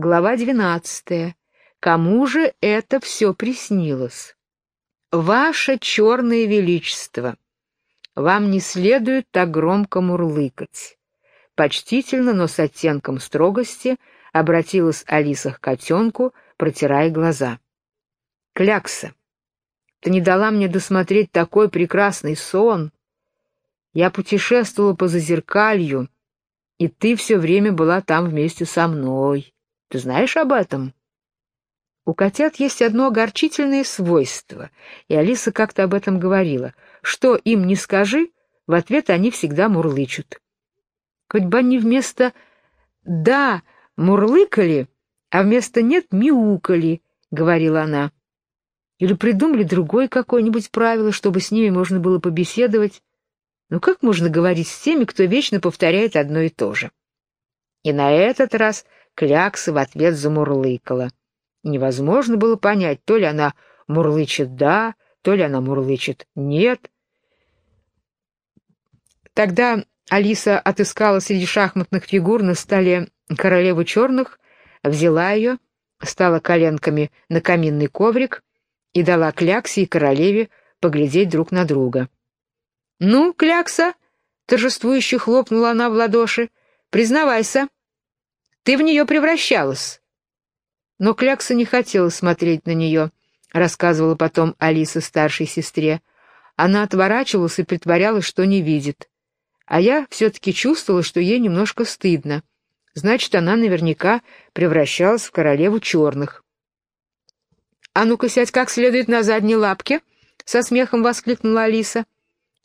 Глава двенадцатая. Кому же это все приснилось? Ваше черное величество, вам не следует так громко мурлыкать. Почтительно, но с оттенком строгости обратилась Алиса к котенку, протирая глаза. Клякса, ты не дала мне досмотреть такой прекрасный сон. Я путешествовала по зазеркалью, и ты все время была там вместе со мной. Ты знаешь об этом? У котят есть одно огорчительное свойство, и Алиса как-то об этом говорила. Что им не скажи, в ответ они всегда мурлычут. Хоть бы они вместо «да» мурлыкали, а вместо «нет» мяукали, — говорила она. Или придумали другое какое-нибудь правило, чтобы с ними можно было побеседовать. Но как можно говорить с теми, кто вечно повторяет одно и то же? И на этот раз Клякса в ответ замурлыкала невозможно было понять, то ли она мурлычет «да», то ли она мурлычет «нет». Тогда Алиса отыскала среди шахматных фигур на столе королеву черных, взяла ее, стала коленками на каминный коврик и дала Кляксе и королеве поглядеть друг на друга. «Ну, Клякса!» — торжествующе хлопнула она в ладоши. «Признавайся, ты в нее превращалась. Но Клякса не хотела смотреть на нее, рассказывала потом Алиса старшей сестре. Она отворачивалась и притворялась, что не видит. А я все-таки чувствовала, что ей немножко стыдно. Значит, она наверняка превращалась в королеву черных. «А ну-ка сядь как следует на задней лапке!» — со смехом воскликнула Алиса.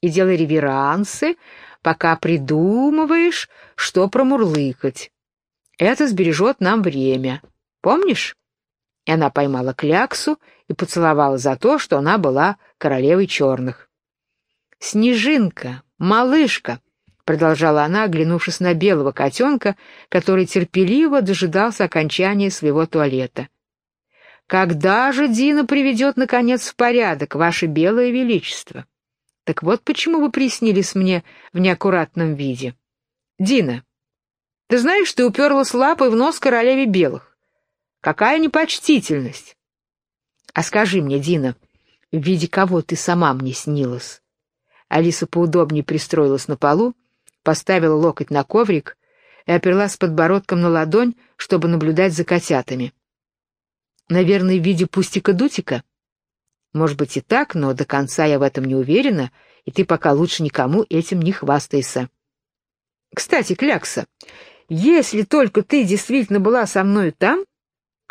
«И делай реверансы, пока придумываешь, что промурлыкать. Это сбережет нам время». Помнишь?» И она поймала кляксу и поцеловала за то, что она была королевой черных. «Снежинка, малышка!» — продолжала она, оглянувшись на белого котенка, который терпеливо дожидался окончания своего туалета. «Когда же Дина приведет, наконец, в порядок, ваше белое величество? Так вот почему вы приснились мне в неаккуратном виде. Дина, ты знаешь, ты уперлась лапой в нос королеве белых. Какая непочтительность! А скажи мне, Дина, в виде кого ты сама мне снилась? Алиса поудобнее пристроилась на полу, поставила локоть на коврик и оперлась подбородком на ладонь, чтобы наблюдать за котятами. Наверное, в виде пустика-дутика? Может быть и так, но до конца я в этом не уверена, и ты пока лучше никому этим не хвастайся. Кстати, Клякса, если только ты действительно была со мной там,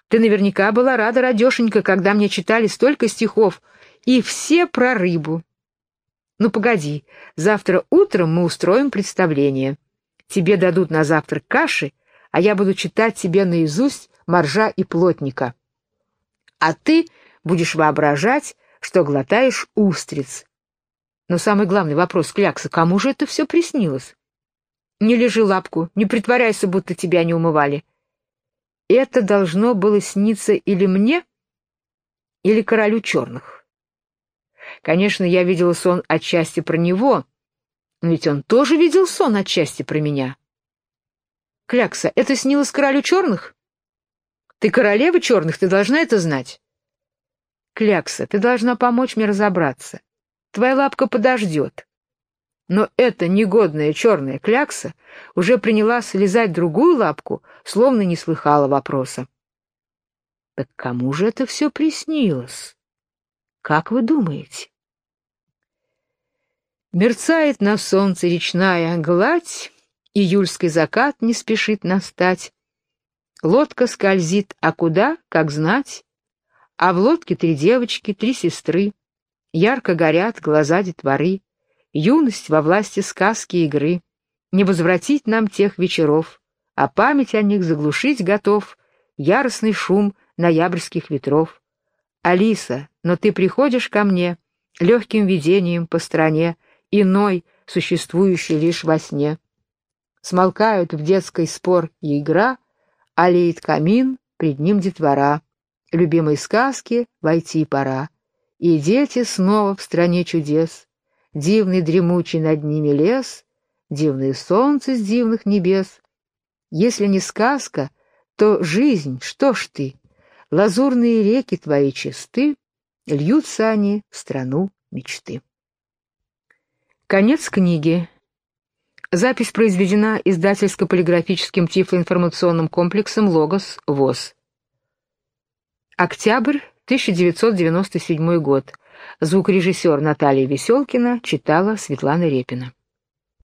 ты наверняка была рада, радешенька, когда мне читали столько стихов, и все про рыбу. Ну, погоди, завтра утром мы устроим представление. Тебе дадут на завтрак каши, а я буду читать тебе наизусть моржа и плотника. А ты будешь воображать, что глотаешь устриц. Но самый главный вопрос, Клякса, кому же это все приснилось? Не лежи лапку, не притворяйся, будто тебя не умывали. Это должно было сниться или мне, или королю черных. Конечно, я видела сон отчасти про него, но ведь он тоже видел сон отчасти про меня. Клякса, это снилось королю черных? Ты королева черных, ты должна это знать. Клякса, ты должна помочь мне разобраться. Твоя лапка подождет. Но эта негодная черная клякса уже приняла слезать другую лапку, словно не слыхала вопроса. Так кому же это все приснилось? Как вы думаете? Мерцает на солнце речная гладь, Июльский закат не спешит настать. Лодка скользит, а куда, как знать? А в лодке три девочки, три сестры. Ярко горят глаза детворы. Юность во власти сказки и игры. Не возвратить нам тех вечеров, а память о них заглушить готов яростный шум ноябрьских ветров. Алиса, но ты приходишь ко мне легким видением по стране, иной, существующей лишь во сне. Смолкают в детской спор и игра, Олеет камин, пред ним детвора. Любимой сказки войти пора. И дети снова в стране чудес дивный дремучий над ними лес, дивное солнце с дивных небес. Если не сказка, то жизнь, что ж ты, лазурные реки твои чисты, льются они в страну мечты. Конец книги. Запись произведена издательско-полиграфическим тифлоинформационным комплексом «Логос» ВОЗ. Октябрь 1997 год. Звукорежиссер Наталья Веселкина читала Светлана Репина.